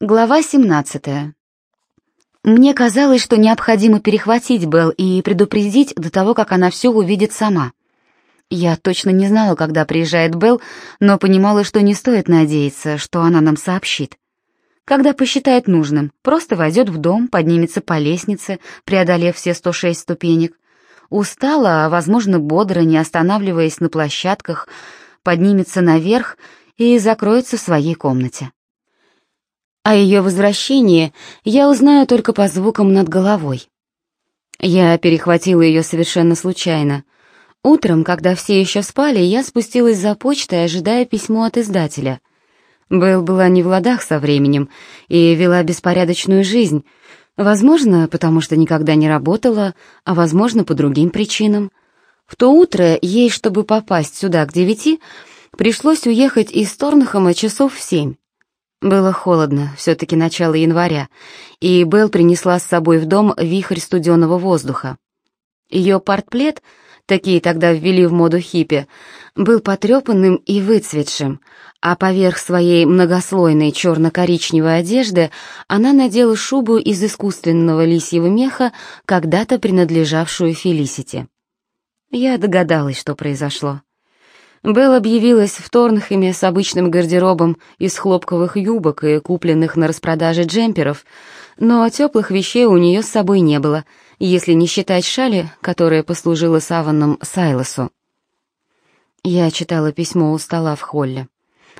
Глава 17. Мне казалось, что необходимо перехватить Белл и предупредить до того, как она все увидит сама. Я точно не знала, когда приезжает Белл, но понимала, что не стоит надеяться, что она нам сообщит. Когда посчитает нужным, просто войдет в дом, поднимется по лестнице, преодолев все 106 ступенек. Устала, а, возможно, бодро, не останавливаясь на площадках, поднимется наверх и закроется в своей комнате. О ее возвращении я узнаю только по звукам над головой. Я перехватила ее совершенно случайно. Утром, когда все еще спали, я спустилась за почтой, ожидая письмо от издателя. Белл была не в ладах со временем и вела беспорядочную жизнь, возможно, потому что никогда не работала, а возможно, по другим причинам. В то утро ей, чтобы попасть сюда к девяти, пришлось уехать из Торнхама часов в семь. Было холодно, все-таки начало января, и Белл принесла с собой в дом вихрь студеного воздуха. Ее портплет, такие тогда ввели в моду хиппи, был потрепанным и выцветшим, а поверх своей многослойной черно-коричневой одежды она надела шубу из искусственного лисьего меха, когда-то принадлежавшую Фелисити. Я догадалась, что произошло. Белл объявилась в Торнхеме с обычным гардеробом из хлопковых юбок и купленных на распродаже джемперов, но теплых вещей у нее с собой не было, если не считать шали, которая послужила саваном Сайлосу. Я читала письмо у стола в холле.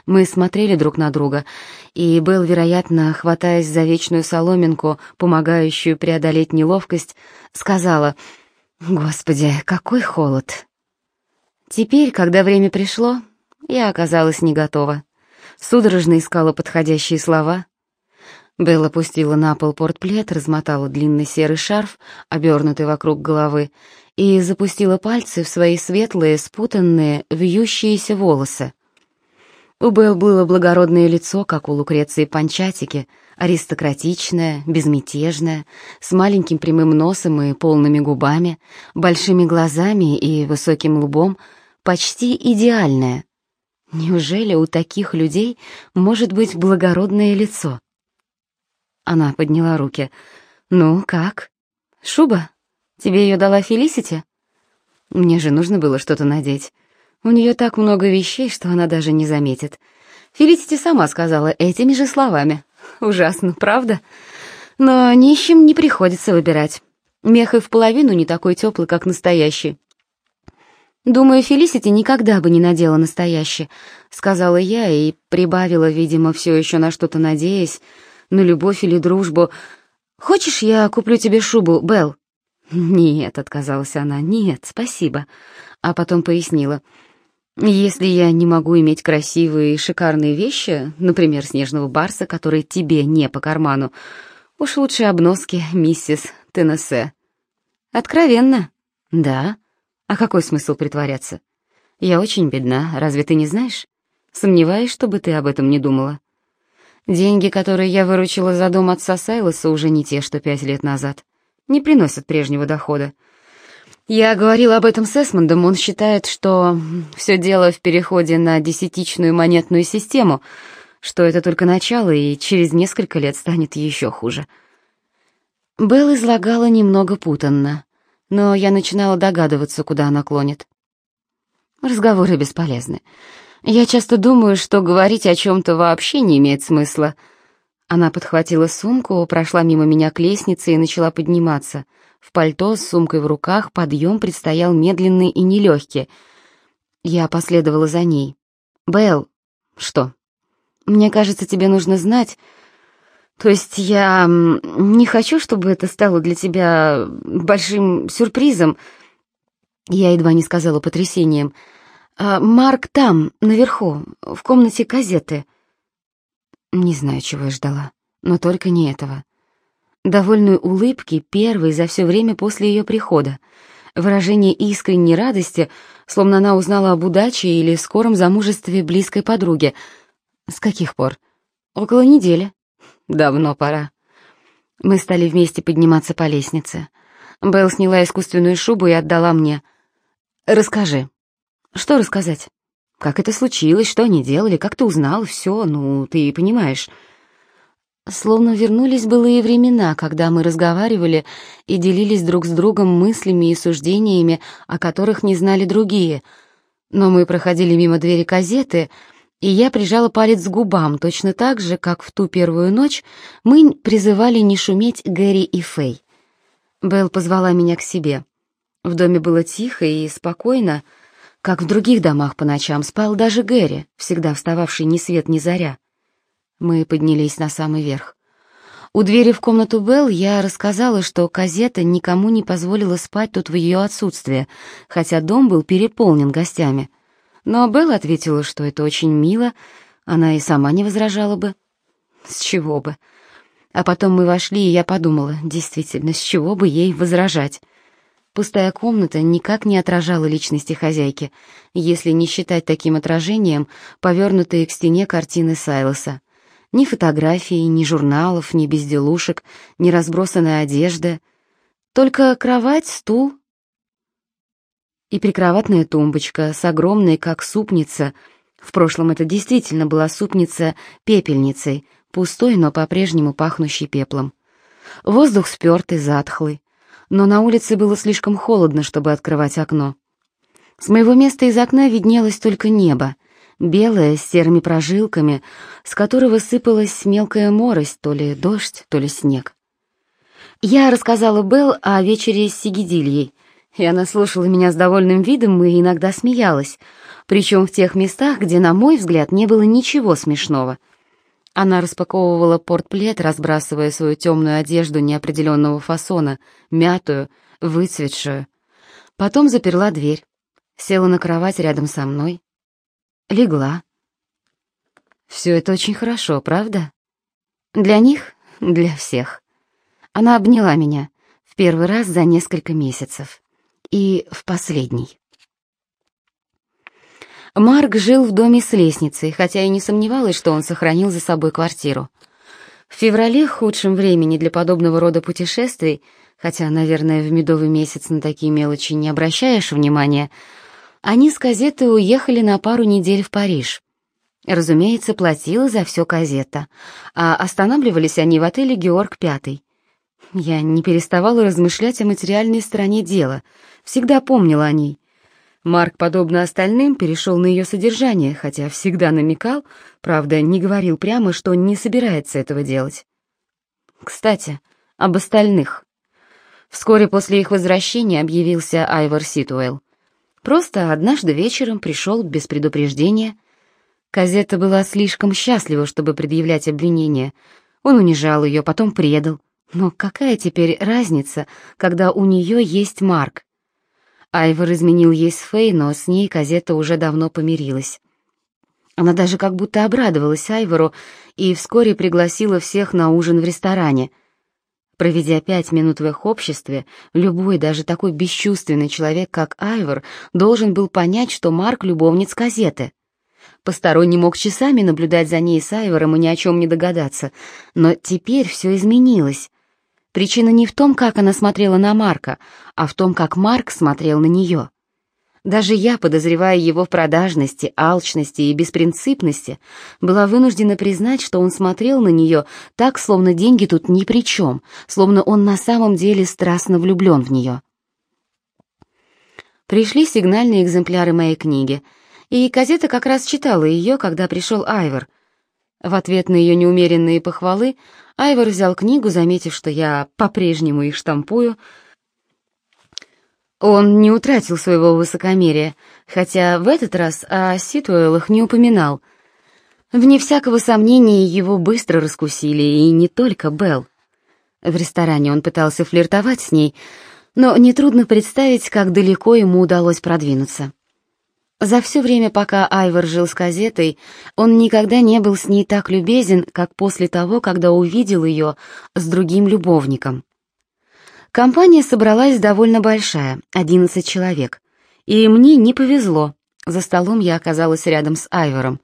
Мы смотрели друг на друга, и Белл, вероятно, хватаясь за вечную соломинку, помогающую преодолеть неловкость, сказала «Господи, какой холод!» Теперь, когда время пришло, я оказалась не готова. Судорожно искала подходящие слова. Белла опустила на пол портплет, размотала длинный серый шарф, обернутый вокруг головы, и запустила пальцы в свои светлые, спутанные, вьющиеся волосы. У Белл было благородное лицо, как у Лукреции Панчатики, аристократичное, безмятежное, с маленьким прямым носом и полными губами, большими глазами и высоким лбом — почти идеальная. Неужели у таких людей может быть благородное лицо? Она подняла руки. «Ну, как? Шуба? Тебе ее дала Фелисити?» Мне же нужно было что-то надеть. У нее так много вещей, что она даже не заметит. Фелисити сама сказала этими же словами. Ужасно, правда? Но нищим не приходится выбирать. Мех и в половину не такой теплый, как настоящий. «Думаю, Фелисити никогда бы не надела настоящее», — сказала я и прибавила, видимо, все еще на что-то надеясь, на любовь или дружбу. «Хочешь, я куплю тебе шубу, Белл?» «Нет», — отказалась она, — «нет, спасибо». А потом пояснила. «Если я не могу иметь красивые и шикарные вещи, например, снежного барса, который тебе не по карману, уж лучше обноски, миссис Теннессе». «Откровенно?» «Да». А какой смысл притворяться? Я очень бедна, разве ты не знаешь? Сомневаюсь, чтобы ты об этом не думала. Деньги, которые я выручила за дом отца Сайлоса, уже не те, что пять лет назад. Не приносят прежнего дохода. Я говорила об этом с Эсмондом, он считает, что все дело в переходе на десятичную монетную систему, что это только начало, и через несколько лет станет еще хуже. Белл излагала немного путанно но я начинала догадываться, куда она клонит. Разговоры бесполезны. Я часто думаю, что говорить о чем-то вообще не имеет смысла. Она подхватила сумку, прошла мимо меня к лестнице и начала подниматься. В пальто с сумкой в руках подъем предстоял медленный и нелегкий. Я последовала за ней. «Белл, что?» «Мне кажется, тебе нужно знать, то есть я не хочу, чтобы это стало для тебя большим сюрпризом. Я едва не сказала потрясением. А Марк там, наверху, в комнате газеты. Не знаю, чего я ждала, но только не этого. Довольной улыбки первой за все время после ее прихода. Выражение искренней радости, словно она узнала об удаче или скором замужестве близкой подруги. С каких пор? Около недели. Давно пора. Мы стали вместе подниматься по лестнице. Белл сняла искусственную шубу и отдала мне. «Расскажи». «Что рассказать?» «Как это случилось, что они делали, как ты узнал, все, ну, ты понимаешь». Словно вернулись былые времена, когда мы разговаривали и делились друг с другом мыслями и суждениями, о которых не знали другие. Но мы проходили мимо двери газеты, и я прижала палец к губам, точно так же, как в ту первую ночь мы призывали не шуметь Гэри и Фэй. Белл позвала меня к себе. В доме было тихо и спокойно, как в других домах по ночам спал даже Гэри, всегда встававший ни свет ни заря. Мы поднялись на самый верх. У двери в комнату Белл я рассказала, что Казета никому не позволила спать тут в ее отсутствие, хотя дом был переполнен гостями. Но Белл ответила, что это очень мило, она и сама не возражала бы. С чего бы? А потом мы вошли, и я подумала, действительно, с чего бы ей возражать? Пустая комната никак не отражала личности хозяйки, если не считать таким отражением повернутые к стене картины Сайлоса. Ни фотографий, ни журналов, ни безделушек, ни разбросанная одежда. Только кровать, стул и прикроватная тумбочка с огромной, как супница. В прошлом это действительно была супница пепельницей, пустой, но по-прежнему пахнущий пеплом. Воздух спёртый, затхлый. Но на улице было слишком холодно, чтобы открывать окно. С моего места из окна виднелось только небо — белое, с серыми прожилками, с которого сыпалась мелкая морось, то ли дождь, то ли снег. Я рассказала Белл о вечере с Сигидильей, и она слушала меня с довольным видом и иногда смеялась, причем в тех местах, где, на мой взгляд, не было ничего смешного. Она распаковывала портплет, разбрасывая свою темную одежду неопределенного фасона, мятую, выцветшую. Потом заперла дверь, села на кровать рядом со мной, легла. Все это очень хорошо, правда? Для них, для всех. Она обняла меня в первый раз за несколько месяцев. И в последний. Марк жил в доме с лестницей, хотя и не сомневалась, что он сохранил за собой квартиру. В феврале, худшем времени для подобного рода путешествий, хотя, наверное, в медовый месяц на такие мелочи не обращаешь внимания, они с Казетой уехали на пару недель в Париж. Разумеется, платила за все Казета, а останавливались они в отеле «Георг Пятый». Я не переставала размышлять о материальной стороне дела, всегда помнила о ней. Марк, подобно остальным, перешел на ее содержание, хотя всегда намекал, правда, не говорил прямо, что не собирается этого делать. Кстати, об остальных. Вскоре после их возвращения объявился Айвор Ситуэлл. Просто однажды вечером пришел без предупреждения. Казета была слишком счастлива, чтобы предъявлять обвинения. Он унижал ее, потом предал. Но какая теперь разница, когда у нее есть Марк? Айвор изменил ей с Фей, но с ней Казета уже давно помирилась. Она даже как будто обрадовалась Айвору и вскоре пригласила всех на ужин в ресторане — Проведя пять минут в их обществе, любой, даже такой бесчувственный человек, как Айвор, должен был понять, что Марк — любовниц газеты. Посторонний мог часами наблюдать за ней с Айвором и ни о чем не догадаться. Но теперь все изменилось. Причина не в том, как она смотрела на Марка, а в том, как Марк смотрел на нее. Даже я, подозревая его в продажности, алчности и беспринципности, была вынуждена признать, что он смотрел на нее так, словно деньги тут ни при чем, словно он на самом деле страстно влюблен в нее. Пришли сигнальные экземпляры моей книги, и газета как раз читала ее, когда пришел Айвор. В ответ на ее неумеренные похвалы Айвор взял книгу, заметив, что я по-прежнему их штампую, он не утратил своего высокомерия, хотя в этот раз о Ситуэлах не упоминал. Вне всякого сомнения, его быстро раскусили, и не только Белл. В ресторане он пытался флиртовать с ней, но нетрудно представить, как далеко ему удалось продвинуться. За все время, пока Айвор жил с газетой, он никогда не был с ней так любезен, как после того, когда увидел ее с другим любовником. Компания собралась довольно большая, 11 человек. И мне не повезло. За столом я оказалась рядом с Айвором.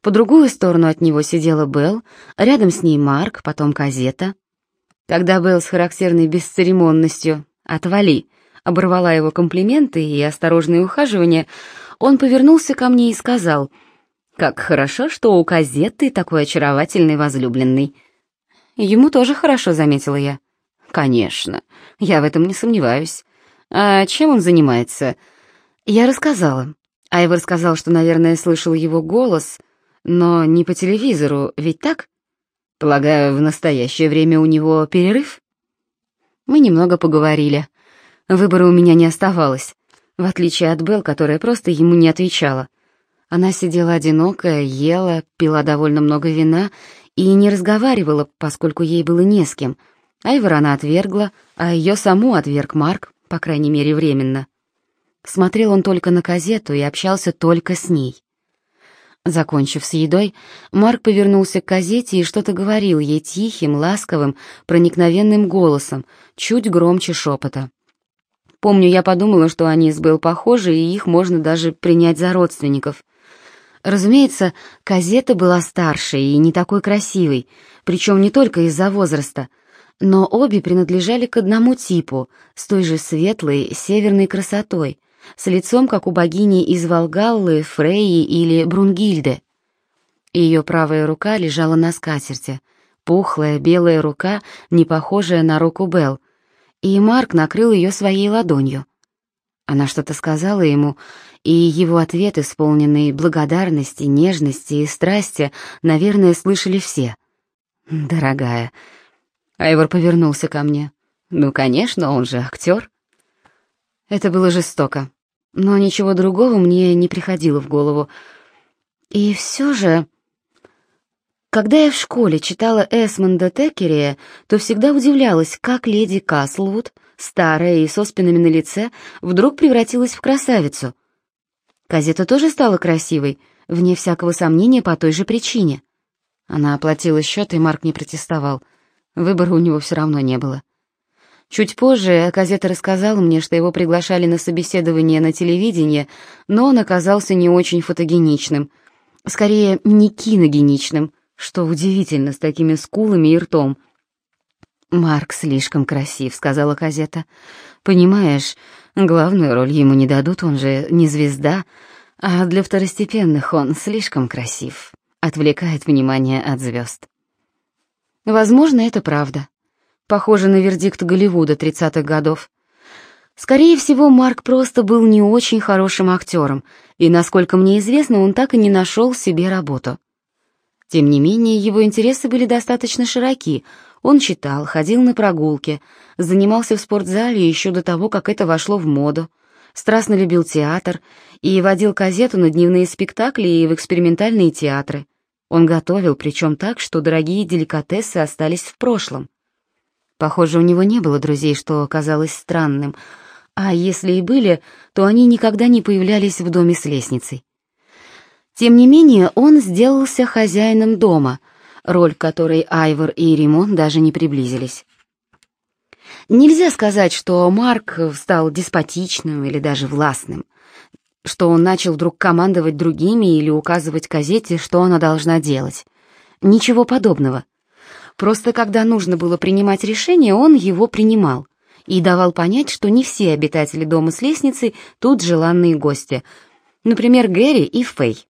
По другую сторону от него сидела Белл, рядом с ней Марк, потом Казета. Когда Белл с характерной бесцеремонностью «отвали» оборвала его комплименты и осторожные ухаживания, он повернулся ко мне и сказал, «Как хорошо, что у Казеты такой очаровательный возлюбленный». Ему тоже хорошо, заметила я. Конечно, я в этом не сомневаюсь. А чем он занимается? Я рассказала. Айвор сказал, что, наверное, слышал его голос, но не по телевизору, ведь так? Полагаю, в настоящее время у него перерыв? Мы немного поговорили. Выбора у меня не оставалось, в отличие от Белл, которая просто ему не отвечала. Она сидела одинокая, ела, пила довольно много вина и не разговаривала, поскольку ей было не с кем. Айвор она отвергла, а ее саму отверг Марк, по крайней мере, временно. Смотрел он только на газету и общался только с ней. Закончив с едой, Марк повернулся к газете и что-то говорил ей тихим, ласковым, проникновенным голосом, чуть громче шепота. Помню, я подумала, что они с Белл похожи, и их можно даже принять за родственников. Разумеется, газета была старше и не такой красивой, причем не только из-за возраста, но обе принадлежали к одному типу, с той же светлой, северной красотой — с лицом, как у богини из Волгаллы, Фрейи или Брунгильды. Ее правая рука лежала на скатерти, пухлая белая рука, не похожая на руку Белл, и Марк накрыл ее своей ладонью. Она что-то сказала ему, и его ответ, исполненный благодарности, нежности и страсти, наверное, слышали все. «Дорогая». Айвор повернулся ко мне. «Ну, конечно, он же актер». Это было жестоко, но ничего другого мне не приходило в голову. И все же... Когда я в школе читала Эсмонда Теккерия, то всегда удивлялась, как леди Каслвуд, старая и со спинами на лице, вдруг превратилась в красавицу. Казета тоже стала красивой, вне всякого сомнения по той же причине. Она оплатила счет, и Марк не протестовал. Выбора у него все равно не было. Чуть позже газета рассказала мне, что его приглашали на собеседование на телевидение, но он оказался не очень фотогеничным. Скорее, не киногеничным, что удивительно, с такими скулами и ртом. «Марк слишком красив», — сказала газета. «Понимаешь, главную роль ему не дадут, он же не звезда, а для второстепенных он слишком красив, отвлекает внимание от звезд». Возможно, это правда. Похоже на вердикт Голливуда 30-х годов. Скорее всего, Марк просто был не очень хорошим актером, и, насколько мне известно, он так и не нашел себе работу. Тем не менее, его интересы были достаточно широки. Он читал, ходил на прогулки, занимался в спортзале еще до того, как это вошло в моду, страстно любил театр и водил газету на дневные спектакли и в экспериментальные театры. Он готовил, причем так, что дорогие деликатесы остались в прошлом. Похоже, у него не было друзей, что казалось странным, а если и были, то они никогда не появлялись в доме с лестницей. Тем не менее, он сделался хозяином дома, роль которой Айвор и Римон даже не приблизились. Нельзя сказать, что Марк стал деспотичным или даже властным, что он начал вдруг командовать другими или указывать газете, что она должна делать. Ничего подобного. Просто когда нужно было принимать решение, он его принимал и давал понять, что не все обитатели дома с лестницей тут желанные гости. Например, Гэри и Фэй.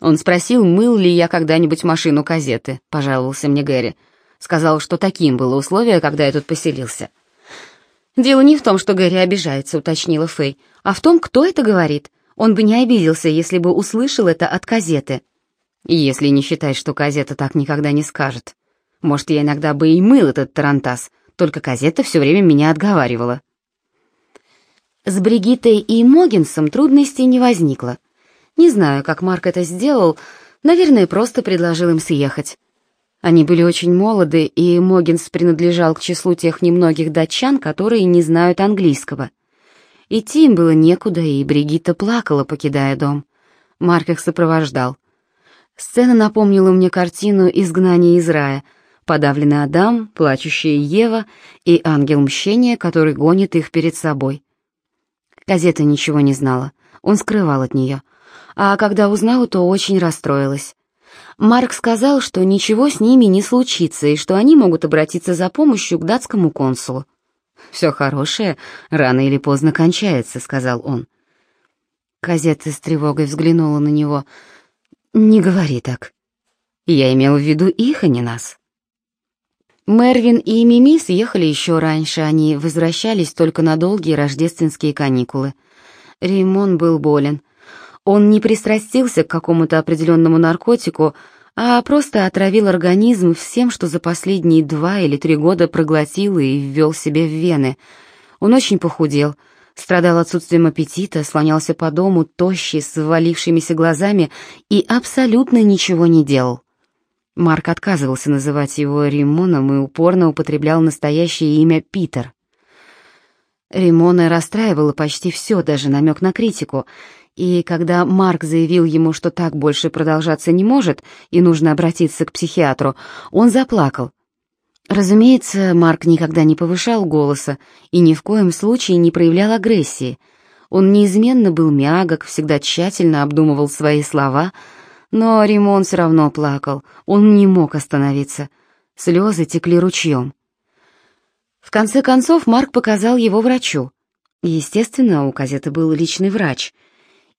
Он спросил, мыл ли я когда-нибудь машину казеты, пожаловался мне Гэри. Сказал, что таким было условие, когда я тут поселился. «Дело не в том, что Гэри обижается», — уточнила Фэй, «а в том, кто это говорит. Он бы не обиделся, если бы услышал это от казеты». Если не считать, что Казета так никогда не скажет. Может, я иногда бы и мыл этот тарантас, только Казета все время меня отговаривала. С Бригитой и Могинсом трудностей не возникло. Не знаю, как Марк это сделал, наверное, просто предложил им съехать. Они были очень молоды, и Могинс принадлежал к числу тех немногих датчан, которые не знают английского. Идти им было некуда, и Бригитта плакала, покидая дом. Марк их сопровождал. Сцена напомнила мне картину «Изгнание из рая», подавленный Адам, плачущая Ева и ангел мщения, который гонит их перед собой. Газета ничего не знала, он скрывал от нее, а когда узнала, то очень расстроилась. Марк сказал, что ничего с ними не случится и что они могут обратиться за помощью к датскому консулу. «Все хорошее рано или поздно кончается», — сказал он. Казета с тревогой взглянула на него — «Не говори так. Я имел в виду их, а не нас. Мервин и Мими съехали еще раньше, они возвращались только на долгие рождественские каникулы. Римон был болен. Он не пристрастился к какому-то определенному наркотику, а просто отравил организм всем, что за последние два или три года проглотил и ввел себе в вены. Он очень похудел, страдал отсутствием аппетита, слонялся по дому, тощий, с ввалившимися глазами и абсолютно ничего не делал. Марк отказывался называть его Римоном и упорно употреблял настоящее имя Питер. Римона расстраивало почти все, даже намек на критику, и когда Марк заявил ему, что так больше продолжаться не может и нужно обратиться к психиатру, он заплакал. Разумеется, Марк никогда не повышал голоса и ни в коем случае не проявлял агрессии. Он неизменно был мягок, всегда тщательно обдумывал свои слова, но Римон все равно плакал, он не мог остановиться. Слезы текли ручьем. В конце концов Марк показал его врачу. Естественно, у Казеты был личный врач,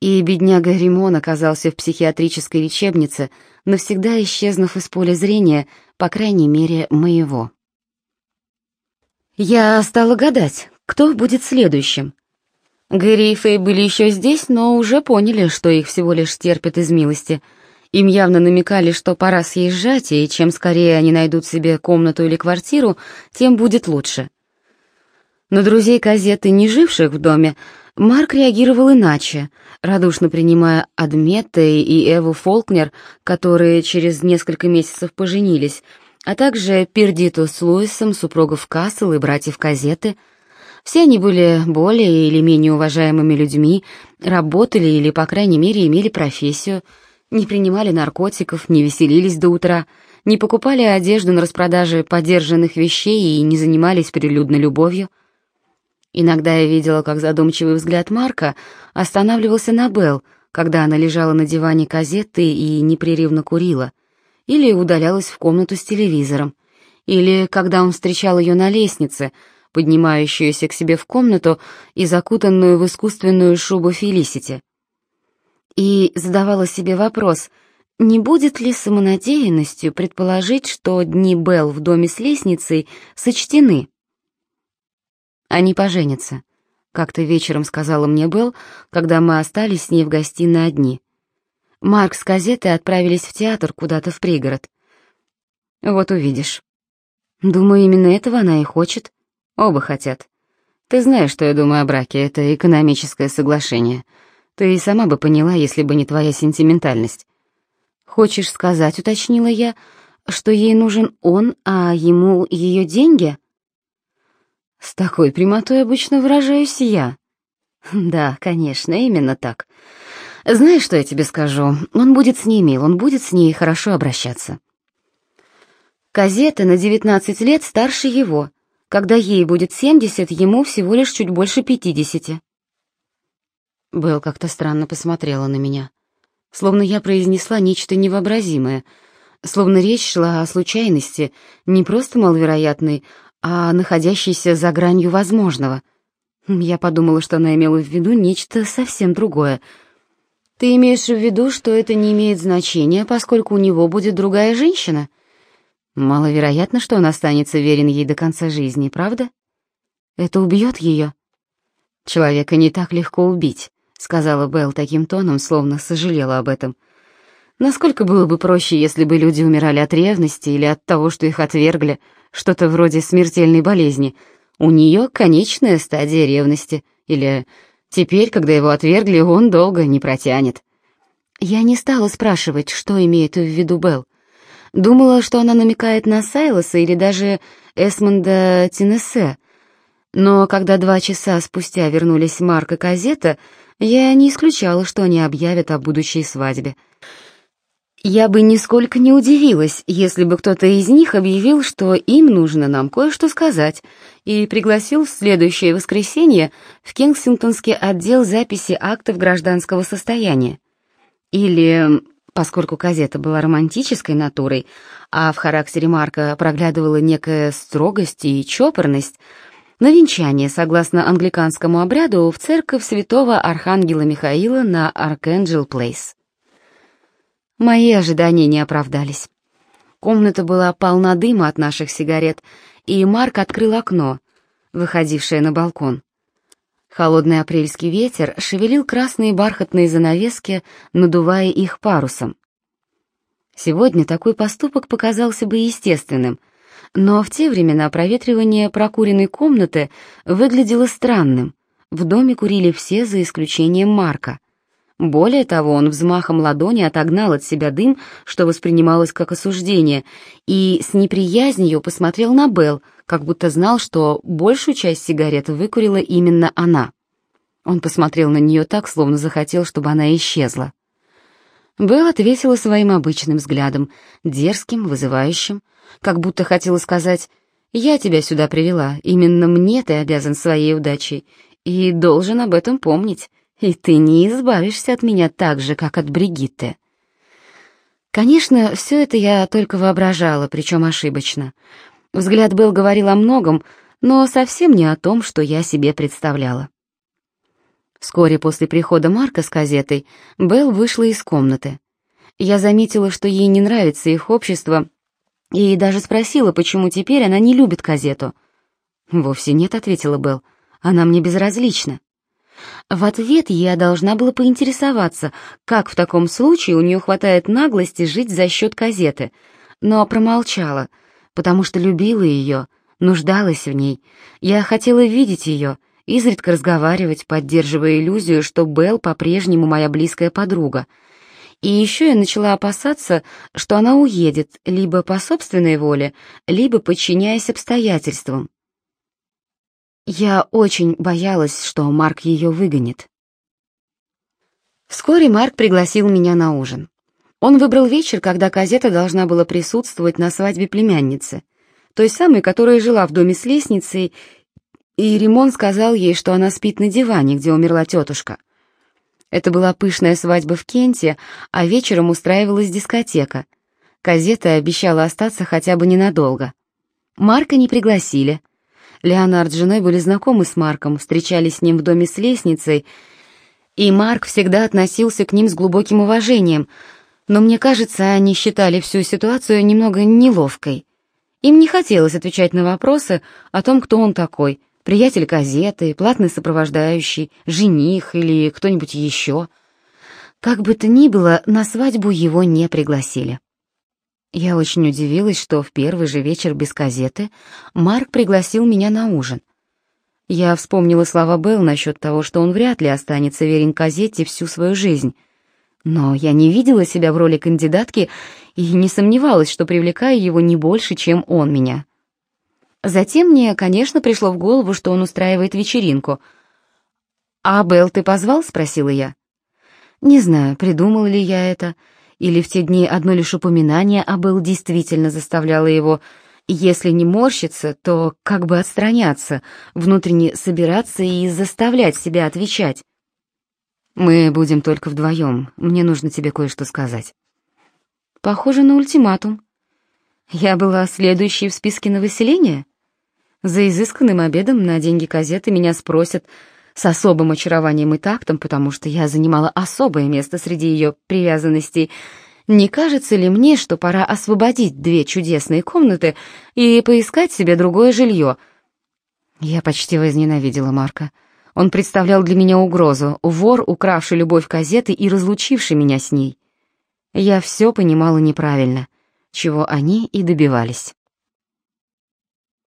и бедняга Римон оказался в психиатрической лечебнице, навсегда исчезнув из поля зрения, по крайней мере, моего. Я стала гадать, кто будет следующим. Гэри и Фэй были еще здесь, но уже поняли, что их всего лишь терпят из милости — им явно намекали, что пора съезжать, и чем скорее они найдут себе комнату или квартиру, тем будет лучше. На друзей газеты, не живших в доме, Марк реагировал иначе, радушно принимая Адмета и Эву Фолкнер, которые через несколько месяцев поженились, а также Пердиту с Луисом, супругов Кассел и братьев Казеты. Все они были более или менее уважаемыми людьми, работали или, по крайней мере, имели профессию — не принимали наркотиков, не веселились до утра, не покупали одежду на распродаже подержанных вещей и не занимались прилюдной любовью. Иногда я видела, как задумчивый взгляд Марка останавливался на Белл, когда она лежала на диване казеты и непрерывно курила, или удалялась в комнату с телевизором, или когда он встречал ее на лестнице, поднимающуюся к себе в комнату и закутанную в искусственную шубу Фелисити и задавала себе вопрос, не будет ли самонадеянностью предположить, что дни Белл в доме с лестницей сочтены? Они поженятся, как-то вечером сказала мне Белл, когда мы остались с ней в гостиной одни. Марк с газетой отправились в театр куда-то в пригород. Вот увидишь. Думаю, именно этого она и хочет. Оба хотят. Ты знаешь, что я думаю о браке, это экономическое соглашение — ты и сама бы поняла, если бы не твоя сентиментальность. Хочешь сказать, уточнила я, что ей нужен он, а ему ее деньги? С такой прямотой обычно выражаюсь я. Да, конечно, именно так. Знаешь, что я тебе скажу? Он будет с ней мил, он будет с ней хорошо обращаться. Казета на 19 лет старше его. Когда ей будет 70, ему всего лишь чуть больше 50. Белл как-то странно посмотрела на меня. Словно я произнесла нечто невообразимое. Словно речь шла о случайности, не просто маловероятной, а находящейся за гранью возможного. Я подумала, что она имела в виду нечто совсем другое. «Ты имеешь в виду, что это не имеет значения, поскольку у него будет другая женщина?» «Маловероятно, что он останется верен ей до конца жизни, правда?» «Это убьет ее?» «Человека не так легко убить сказала Белл таким тоном, словно сожалела об этом. Насколько было бы проще, если бы люди умирали от ревности или от того, что их отвергли, что-то вроде смертельной болезни. У нее конечная стадия ревности, или теперь, когда его отвергли, он долго не протянет. Я не стала спрашивать, что имеет в виду Белл. Думала, что она намекает на Сайлоса или даже Эсмонда Тинессе. Но когда два часа спустя вернулись Марк и Казета, я не исключала, что они объявят о будущей свадьбе. Я бы нисколько не удивилась, если бы кто-то из них объявил, что им нужно нам кое-что сказать, и пригласил в следующее воскресенье в Кенсингтонский отдел записи актов гражданского состояния. Или, поскольку газета была романтической натурой, а в характере Марка проглядывала некая строгость и чопорность, на венчание, согласно англиканскому обряду, в церковь святого Архангела Михаила на Аркенджел Плейс. Мои ожидания не оправдались. Комната была полна дыма от наших сигарет, и Марк открыл окно, выходившее на балкон. Холодный апрельский ветер шевелил красные бархатные занавески, надувая их парусом. Сегодня такой поступок показался бы естественным, но в те времена проветривание прокуренной комнаты выглядело странным. В доме курили все, за исключением Марка. Более того, он взмахом ладони отогнал от себя дым, что воспринималось как осуждение, и с неприязнью посмотрел на Белл, как будто знал, что большую часть сигарет выкурила именно она. Он посмотрел на нее так, словно захотел, чтобы она исчезла. Белл ответила своим обычным взглядом, дерзким, вызывающим, как будто хотела сказать «Я тебя сюда привела, именно мне ты обязан своей удачей, и должен об этом помнить, и ты не избавишься от меня так же, как от Бригитты». Конечно, все это я только воображала, причем ошибочно. Взгляд Белл говорил о многом, но совсем не о том, что я себе представляла. Вскоре после прихода Марка с газетой Белл вышла из комнаты. Я заметила, что ей не нравится их общество, и даже спросила, почему теперь она не любит газету. «Вовсе нет», — ответила Белл, — «она мне безразлична». В ответ я должна была поинтересоваться, как в таком случае у нее хватает наглости жить за счет газеты, но промолчала, потому что любила ее, нуждалась в ней. Я хотела видеть ее, изредка разговаривать, поддерживая иллюзию, что Белл по-прежнему моя близкая подруга. И еще я начала опасаться, что она уедет либо по собственной воле, либо подчиняясь обстоятельствам. Я очень боялась, что Марк ее выгонит. Вскоре Марк пригласил меня на ужин. Он выбрал вечер, когда Казета должна была присутствовать на свадьбе племянницы, той самой, которая жила в доме с лестницей, и Римон сказал ей, что она спит на диване, где умерла тетушка. Это была пышная свадьба в Кенте, а вечером устраивалась дискотека. Казета обещала остаться хотя бы ненадолго. Марка не пригласили — Леонард с женой были знакомы с Марком, встречались с ним в доме с лестницей, и Марк всегда относился к ним с глубоким уважением, но мне кажется, они считали всю ситуацию немного неловкой. Им не хотелось отвечать на вопросы о том, кто он такой, приятель газеты, платный сопровождающий, жених или кто-нибудь еще. Как бы то ни было, на свадьбу его не пригласили. Я очень удивилась, что в первый же вечер без газеты Марк пригласил меня на ужин. Я вспомнила слова Белл насчет того, что он вряд ли останется верен газете всю свою жизнь. Но я не видела себя в роли кандидатки и не сомневалась, что привлекаю его не больше, чем он меня. Затем мне, конечно, пришло в голову, что он устраивает вечеринку. «А Белл ты позвал?» — спросила я. Не знаю, придумала ли я это, — или в те дни одно лишь упоминание о Белл действительно заставляло его, если не морщиться, то как бы отстраняться, внутренне собираться и заставлять себя отвечать. «Мы будем только вдвоем, мне нужно тебе кое-что сказать». «Похоже на ультиматум. Я была следующей в списке на выселение?» За изысканным обедом на деньги газеты меня спросят с особым очарованием и тактом, потому что я занимала особое место среди ее привязанностей. Не кажется ли мне, что пора освободить две чудесные комнаты и поискать себе другое жилье? Я почти возненавидела Марка. Он представлял для меня угрозу, вор, укравший любовь газеты и разлучивший меня с ней. Я все понимала неправильно, чего они и добивались.